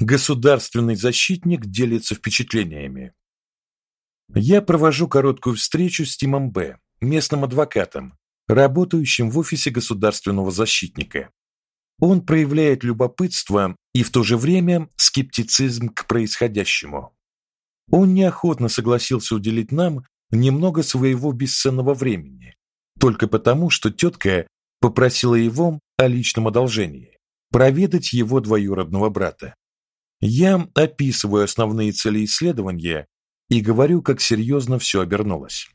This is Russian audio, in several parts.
Государственный защитник делится впечатлениями. Я провожу короткую встречу с Тимом Б, местным адвокатом, работающим в офисе государственного защитника. Он проявляет любопытство и в то же время скептицизм к происходящему. Он неохотно согласился уделить нам немного своего бесценного времени, только потому, что тетка попросила его о личном одолжении проведать его двоюродного брата. Я описываю основные цели исследования и говорю, как серьезно все обернулось.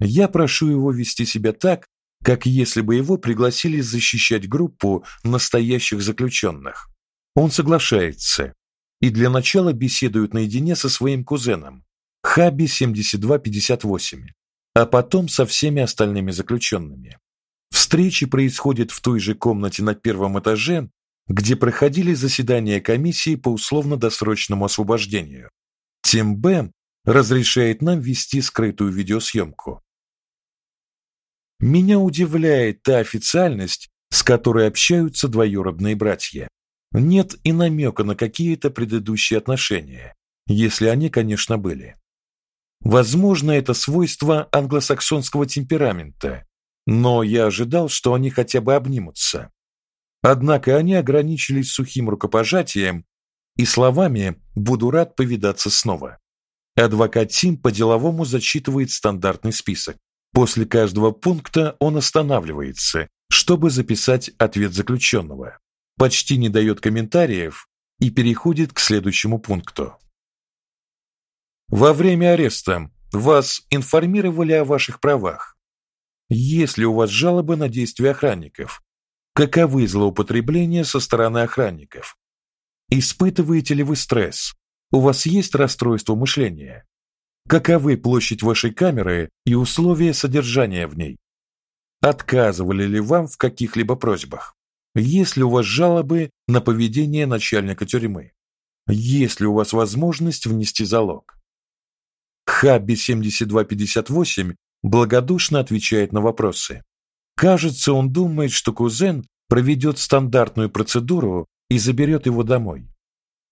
Я прошу его вести себя так, как если бы его пригласили защищать группу настоящих заключенных. Он соглашается и для начала беседует наедине со своим кузеном Хаби 7258, а потом со всеми остальными заключенными. Встречи происходят в той же комнате на первом этаже, где проходили заседания комиссии по условно-досрочному освобождению. Тим Б разрешает нам вести скрытую видеосъемку. Меня удивляет та официальность, с которой общаются двоюродные братья. Нет и намека на какие-то предыдущие отношения, если они, конечно, были. Возможно, это свойство англосаксонского темперамента, но я ожидал, что они хотя бы обнимутся. Однако они ограничились сухим рукопожатием и словами «буду рад повидаться снова». Адвокат Тим по-деловому зачитывает стандартный список. После каждого пункта он останавливается, чтобы записать ответ заключенного. Почти не дает комментариев и переходит к следующему пункту. Во время ареста вас информировали о ваших правах. Есть ли у вас жалобы на действия охранников? Каковы злоупотребления со стороны охранников? Испытываете ли вы стресс? У вас есть расстройство мышления? Каковы площадь вашей камеры и условия содержания в ней? Отказывали ли вам в каких-либо просьбах? Есть ли у вас жалобы на поведение начальника тюрьмы? Есть ли у вас возможность внести залог? Хабби 7258 благодушно отвечает на вопросы. Кажется, он думает, что кузен проведет стандартную процедуру и заберет его домой.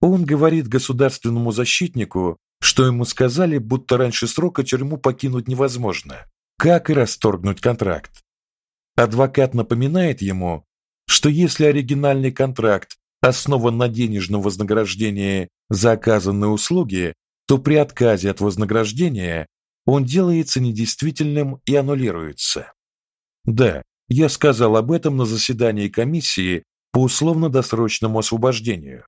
Он говорит государственному защитнику, что ему сказали, будто раньше срока тюрьму покинуть невозможно, как и расторгнуть контракт. Адвокат напоминает ему, что если оригинальный контракт основан на денежном вознаграждении за оказанные услуги, то при отказе от вознаграждения он делается недействительным и аннулируется. Да, я сказал об этом на заседании комиссии по условно-досрочному освобождению.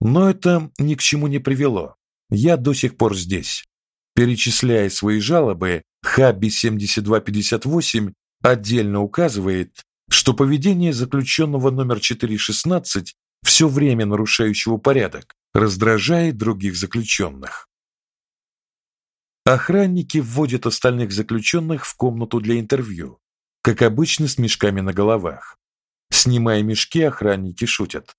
Но это ни к чему не привело. Я до сих пор здесь. Перечисляя свои жалобы, Хабби 7258 отдельно указывает, что поведение заключенного номер 416, все время нарушающего порядок, раздражает других заключенных. Охранники вводят остальных заключенных в комнату для интервью, как обычно с мешками на головах. Снимая мешки, охранники шутят.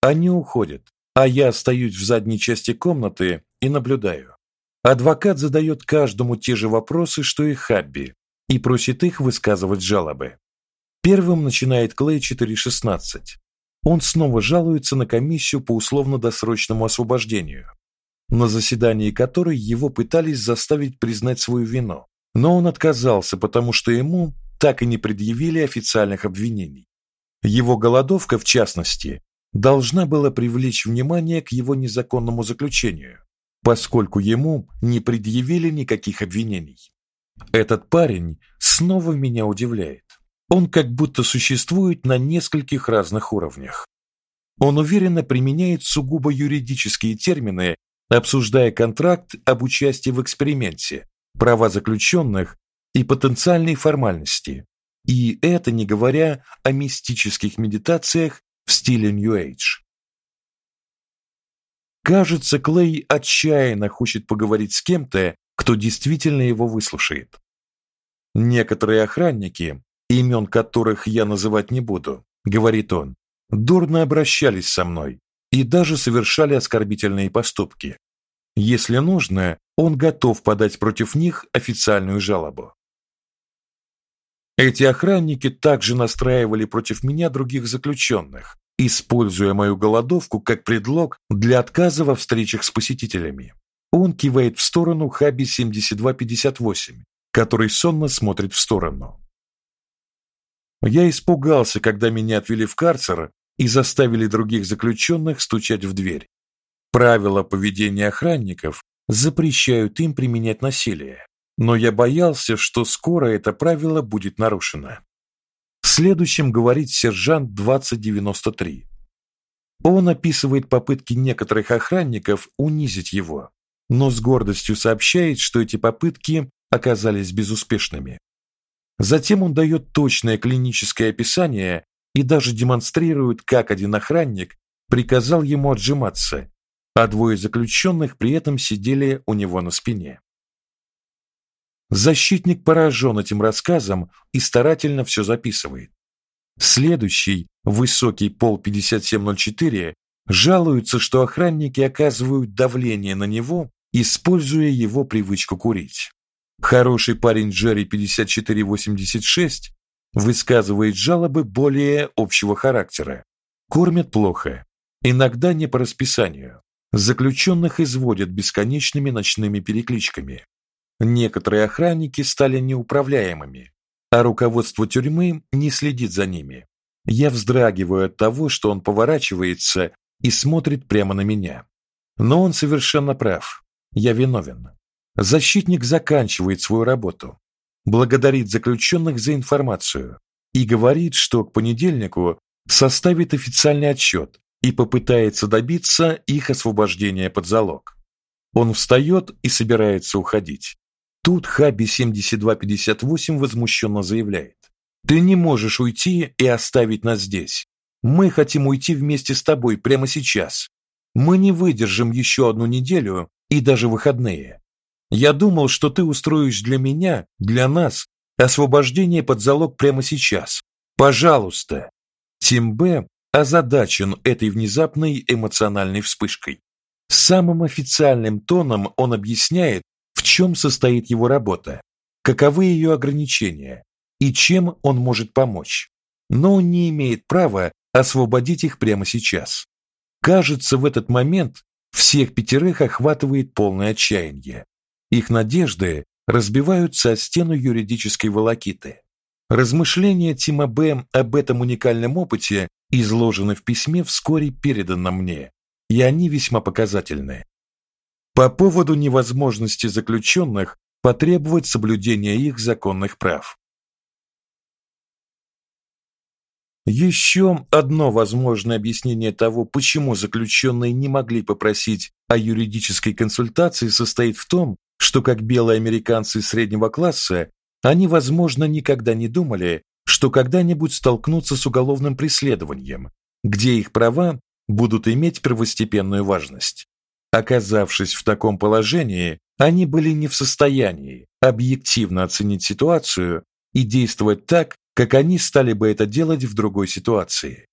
Они уходят, а я остаюсь в задней части комнаты и наблюдаю. Адвокат задает каждому те же вопросы, что и Хабби, и просит их высказывать жалобы. Первым начинает Клей 416. Он снова жалуется на комиссию по условно-досрочному освобождению на заседании которой его пытались заставить признать свою вину, но он отказался, потому что ему так и не предъявили официальных обвинений. Его голодовка, в частности, должна была привлечь внимание к его незаконному заключению, поскольку ему не предъявили никаких обвинений. Этот парень снова меня удивляет. Он как будто существует на нескольких разных уровнях. Он уверенно применяет сугубо юридические термины обсуждая контракт об участии в эксперименте, права заключенных и потенциальные формальности. И это не говоря о мистических медитациях в стиле New Age. Кажется, Клей отчаянно хочет поговорить с кем-то, кто действительно его выслушает. Некоторые охранники, имен которых я называть не буду, говорит он, дурно обращались со мной, и даже совершали оскорбительные поступки. Если нужно, он готов подать против них официальную жалобу. Эти охранники также настраивали против меня других заключенных, используя мою голодовку как предлог для отказа во встречах с посетителями. Он кивает в сторону Хаби 7258, который сонно смотрит в сторону. Я испугался, когда меня отвели в карцер и заставили других заключенных стучать в дверь. Правила поведения охранников запрещают им применять насилие, но я боялся, что скоро это правило будет нарушено. Следующим говорит сержант 2093. Он описывает попытки некоторых охранников унизить его, но с гордостью сообщает, что эти попытки оказались безуспешными. Затем он дает точное клиническое описание и даже демонстрирует, как один охранник приказал ему отжиматься, а двое заключенных при этом сидели у него на спине. Защитник поражен этим рассказом и старательно все записывает. Следующий, высокий пол 5704, жалуется, что охранники оказывают давление на него, используя его привычку курить. Хороший парень Джерри 5486 высказывает жалобы более общего характера. Кормят плохо, иногда не по расписанию. Заключенных изводят бесконечными ночными перекличками. Некоторые охранники стали неуправляемыми, а руководство тюрьмы не следит за ними. Я вздрагиваю от того, что он поворачивается и смотрит прямо на меня. Но он совершенно прав. Я виновен. Защитник заканчивает свою работу, благодарит заключенных за информацию и говорит, что к понедельнику составит официальный отчет и попытается добиться их освобождения под залог. Он встает и собирается уходить. Тут Хаби 7258 возмущенно заявляет: "Ты не можешь уйти и оставить нас здесь. Мы хотим уйти вместе с тобой прямо сейчас. Мы не выдержим еще одну неделю и даже выходные. Я думал, что ты устроишь для меня, для нас освобождение под залог прямо сейчас. Пожалуйста". Тимбе озадачен этой внезапной эмоциональной вспышкой. Самым официальным тоном он объясняет, в чем состоит его работа, каковы ее ограничения и чем он может помочь. Но он не имеет права освободить их прямо сейчас. Кажется, в этот момент всех пятерых охватывает полное отчаяние. Их надежды разбиваются о стену юридической волокиты. Размышления Тима Б об этом уникальном опыте изложены в письме, вскоре переданном мне, и они весьма показательны по поводу невозможности заключенных потребовать соблюдения их законных прав. Еще одно возможное объяснение того, почему заключенные не могли попросить о юридической консультации, состоит в том, что как белые американцы среднего класса, они, возможно, никогда не думали, что когда-нибудь столкнутся с уголовным преследованием, где их права будут иметь первостепенную важность. Оказавшись в таком положении, они были не в состоянии объективно оценить ситуацию и действовать так, как они стали бы это делать в другой ситуации.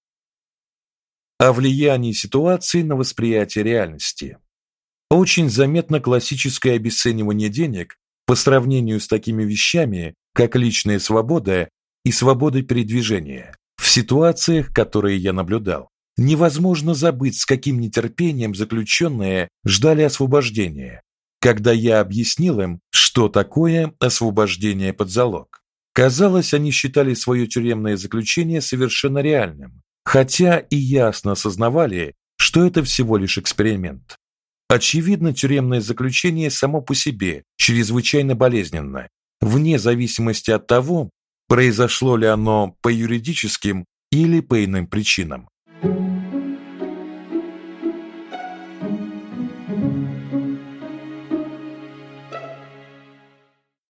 О влиянии ситуации на восприятие реальности. Очень заметно классическое обесценивание денег по сравнению с такими вещами, как личная свобода и свобода передвижения, в ситуациях, которые я наблюдал. Невозможно забыть, с каким нетерпением заключенные ждали освобождения, когда я объяснил им, что такое освобождение под залог. Казалось, они считали свое тюремное заключение совершенно реальным, хотя и ясно осознавали, что это всего лишь эксперимент. Очевидно, тюремное заключение само по себе чрезвычайно болезненно, вне зависимости от того, произошло ли оно по юридическим или по иным причинам.